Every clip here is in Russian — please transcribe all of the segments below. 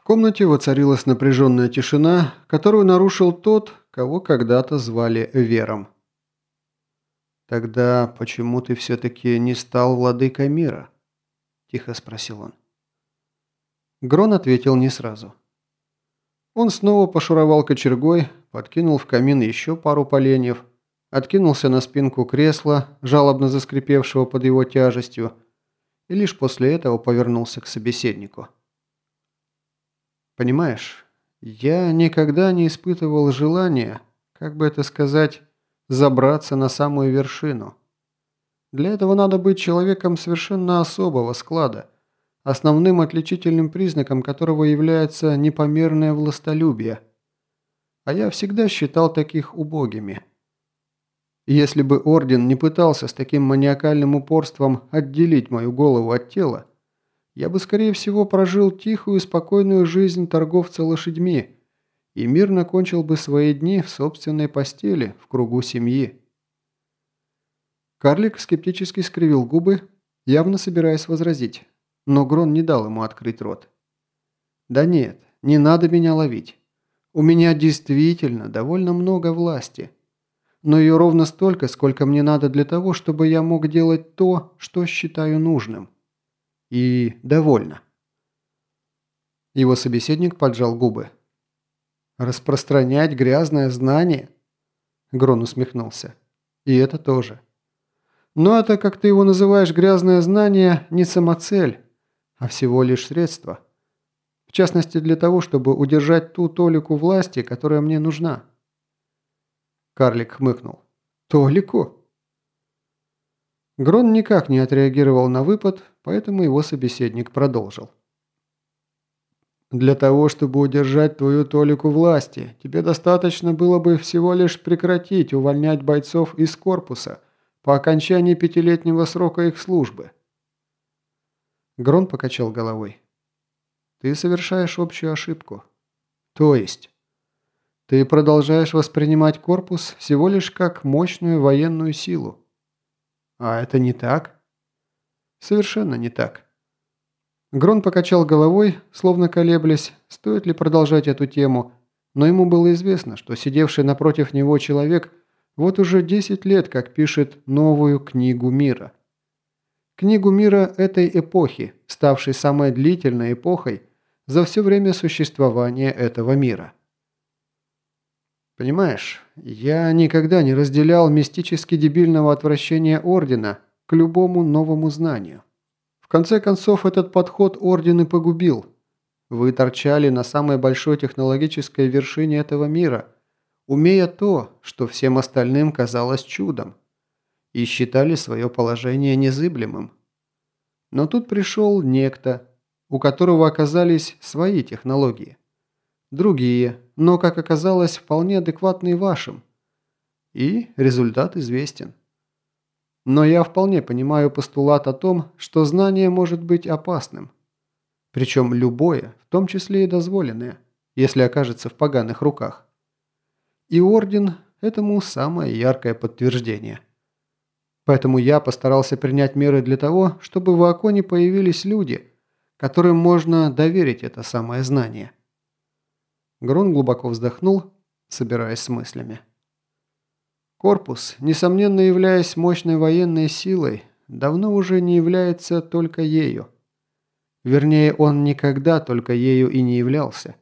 В комнате воцарилась напряженная тишина, которую нарушил тот, кого когда-то звали Вером. «Тогда почему ты все-таки не стал владыкой мира?» – тихо спросил он. Грон ответил не сразу. Он снова пошуровал кочергой, подкинул в камин еще пару поленьев, откинулся на спинку кресла, жалобно заскрипевшего под его тяжестью, и лишь после этого повернулся к собеседнику. «Понимаешь, я никогда не испытывал желания, как бы это сказать, забраться на самую вершину. Для этого надо быть человеком совершенно особого склада, основным отличительным признаком которого является непомерное властолюбие. А я всегда считал таких убогими. Если бы Орден не пытался с таким маниакальным упорством отделить мою голову от тела, я бы, скорее всего, прожил тихую и спокойную жизнь торговца лошадьми и мирно кончил бы свои дни в собственной постели, в кругу семьи. Карлик скептически скривил губы, явно собираясь возразить, но Грон не дал ему открыть рот. «Да нет, не надо меня ловить. У меня действительно довольно много власти» но ее ровно столько, сколько мне надо для того, чтобы я мог делать то, что считаю нужным. И довольно. Его собеседник поджал губы. «Распространять грязное знание?» Грон усмехнулся. «И это тоже. Но это, как ты его называешь, грязное знание, не самоцель, а всего лишь средство. В частности, для того, чтобы удержать ту толику власти, которая мне нужна». Карлик хмыкнул. «Толику?» Грон никак не отреагировал на выпад, поэтому его собеседник продолжил. «Для того, чтобы удержать твою толику власти, тебе достаточно было бы всего лишь прекратить увольнять бойцов из корпуса по окончании пятилетнего срока их службы». Грон покачал головой. «Ты совершаешь общую ошибку. То есть...» Ты продолжаешь воспринимать корпус всего лишь как мощную военную силу. А это не так? Совершенно не так. Грон покачал головой, словно колеблясь, стоит ли продолжать эту тему, но ему было известно, что сидевший напротив него человек вот уже 10 лет как пишет новую книгу мира. Книгу мира этой эпохи, ставшей самой длительной эпохой за все время существования этого мира. Понимаешь, я никогда не разделял мистически дебильного отвращения Ордена к любому новому знанию. В конце концов, этот подход Орден и погубил. Вы торчали на самой большой технологической вершине этого мира, умея то, что всем остальным казалось чудом, и считали свое положение незыблемым. Но тут пришел некто, у которого оказались свои технологии. Другие – но, как оказалось, вполне адекватный вашим. И результат известен. Но я вполне понимаю постулат о том, что знание может быть опасным. Причем любое, в том числе и дозволенное, если окажется в поганых руках. И Орден этому самое яркое подтверждение. Поэтому я постарался принять меры для того, чтобы в Аконе появились люди, которым можно доверить это самое знание. Грон глубоко вздохнул, собираясь с мыслями. Корпус, несомненно являясь мощной военной силой, давно уже не является только ею. Вернее, он никогда только ею и не являлся.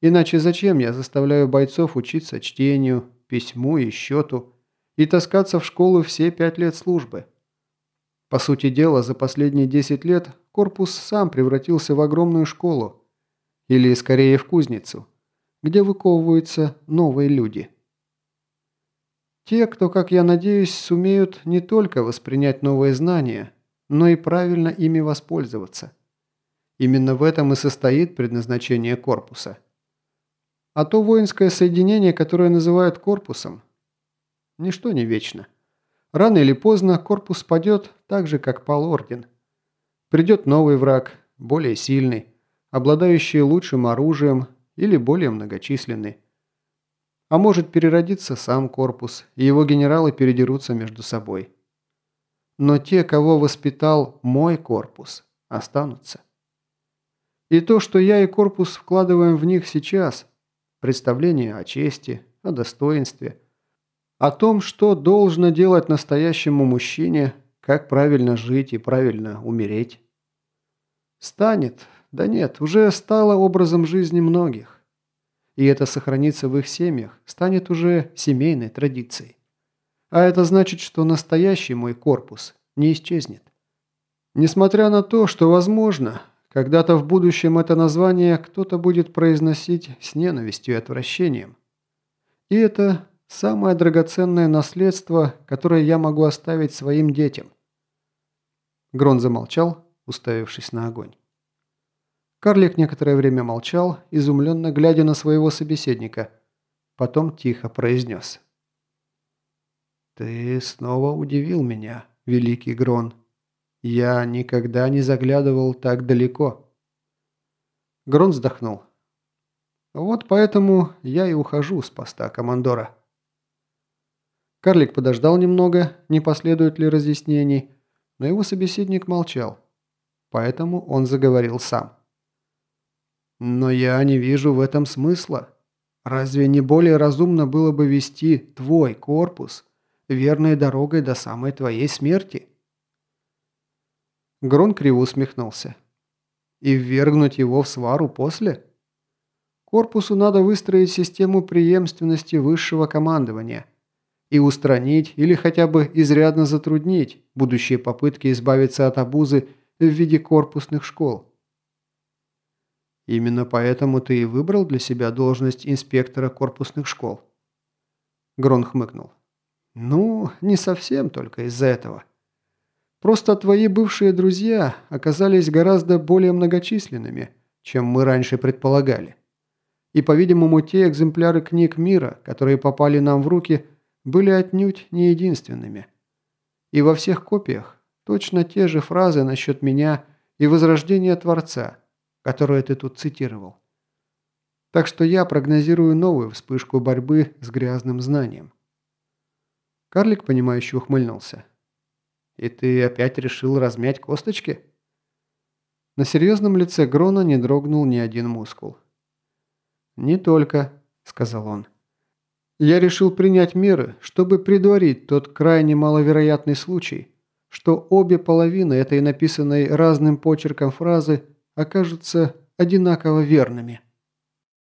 Иначе зачем я заставляю бойцов учиться чтению, письму и счету и таскаться в школу все пять лет службы? По сути дела, за последние десять лет корпус сам превратился в огромную школу, или скорее в кузницу, где выковываются новые люди. Те, кто, как я надеюсь, сумеют не только воспринять новые знания, но и правильно ими воспользоваться. Именно в этом и состоит предназначение корпуса. А то воинское соединение, которое называют корпусом, ничто не вечно. Рано или поздно корпус падет так же, как пал орден. Придет новый враг, более сильный, обладающие лучшим оружием или более многочисленный. А может переродиться сам корпус, и его генералы передерутся между собой. Но те, кого воспитал мой корпус, останутся. И то, что я и корпус вкладываем в них сейчас, представление о чести, о достоинстве, о том, что должно делать настоящему мужчине, как правильно жить и правильно умереть. Станет, да нет, уже стало образом жизни многих. И это сохранится в их семьях, станет уже семейной традицией. А это значит, что настоящий мой корпус не исчезнет. Несмотря на то, что, возможно, когда-то в будущем это название кто-то будет произносить с ненавистью и отвращением. И это самое драгоценное наследство, которое я могу оставить своим детям. Грон замолчал, уставившись на огонь. Карлик некоторое время молчал, изумленно глядя на своего собеседника. Потом тихо произнес. «Ты снова удивил меня, великий Грон. Я никогда не заглядывал так далеко». Грон вздохнул. «Вот поэтому я и ухожу с поста командора». Карлик подождал немного, не последует ли разъяснений, но его собеседник молчал. Поэтому он заговорил сам. «Но я не вижу в этом смысла. Разве не более разумно было бы вести твой корпус верной дорогой до самой твоей смерти?» Грон криво усмехнулся. «И ввергнуть его в свару после?» Корпусу надо выстроить систему преемственности высшего командования и устранить или хотя бы изрядно затруднить будущие попытки избавиться от обузы в виде корпусных школ. Именно поэтому ты и выбрал для себя должность инспектора корпусных школ. Грон хмыкнул. Ну, не совсем только из-за этого. Просто твои бывшие друзья оказались гораздо более многочисленными, чем мы раньше предполагали. И, по-видимому, те экземпляры книг мира, которые попали нам в руки – были отнюдь не единственными. И во всех копиях точно те же фразы насчет меня и возрождения Творца, которые ты тут цитировал. Так что я прогнозирую новую вспышку борьбы с грязным знанием. Карлик, понимающе ухмыльнулся. «И ты опять решил размять косточки?» На серьезном лице Грона не дрогнул ни один мускул. «Не только», — сказал он. Я решил принять меры, чтобы предварить тот крайне маловероятный случай, что обе половины этой написанной разным почерком фразы окажутся одинаково верными.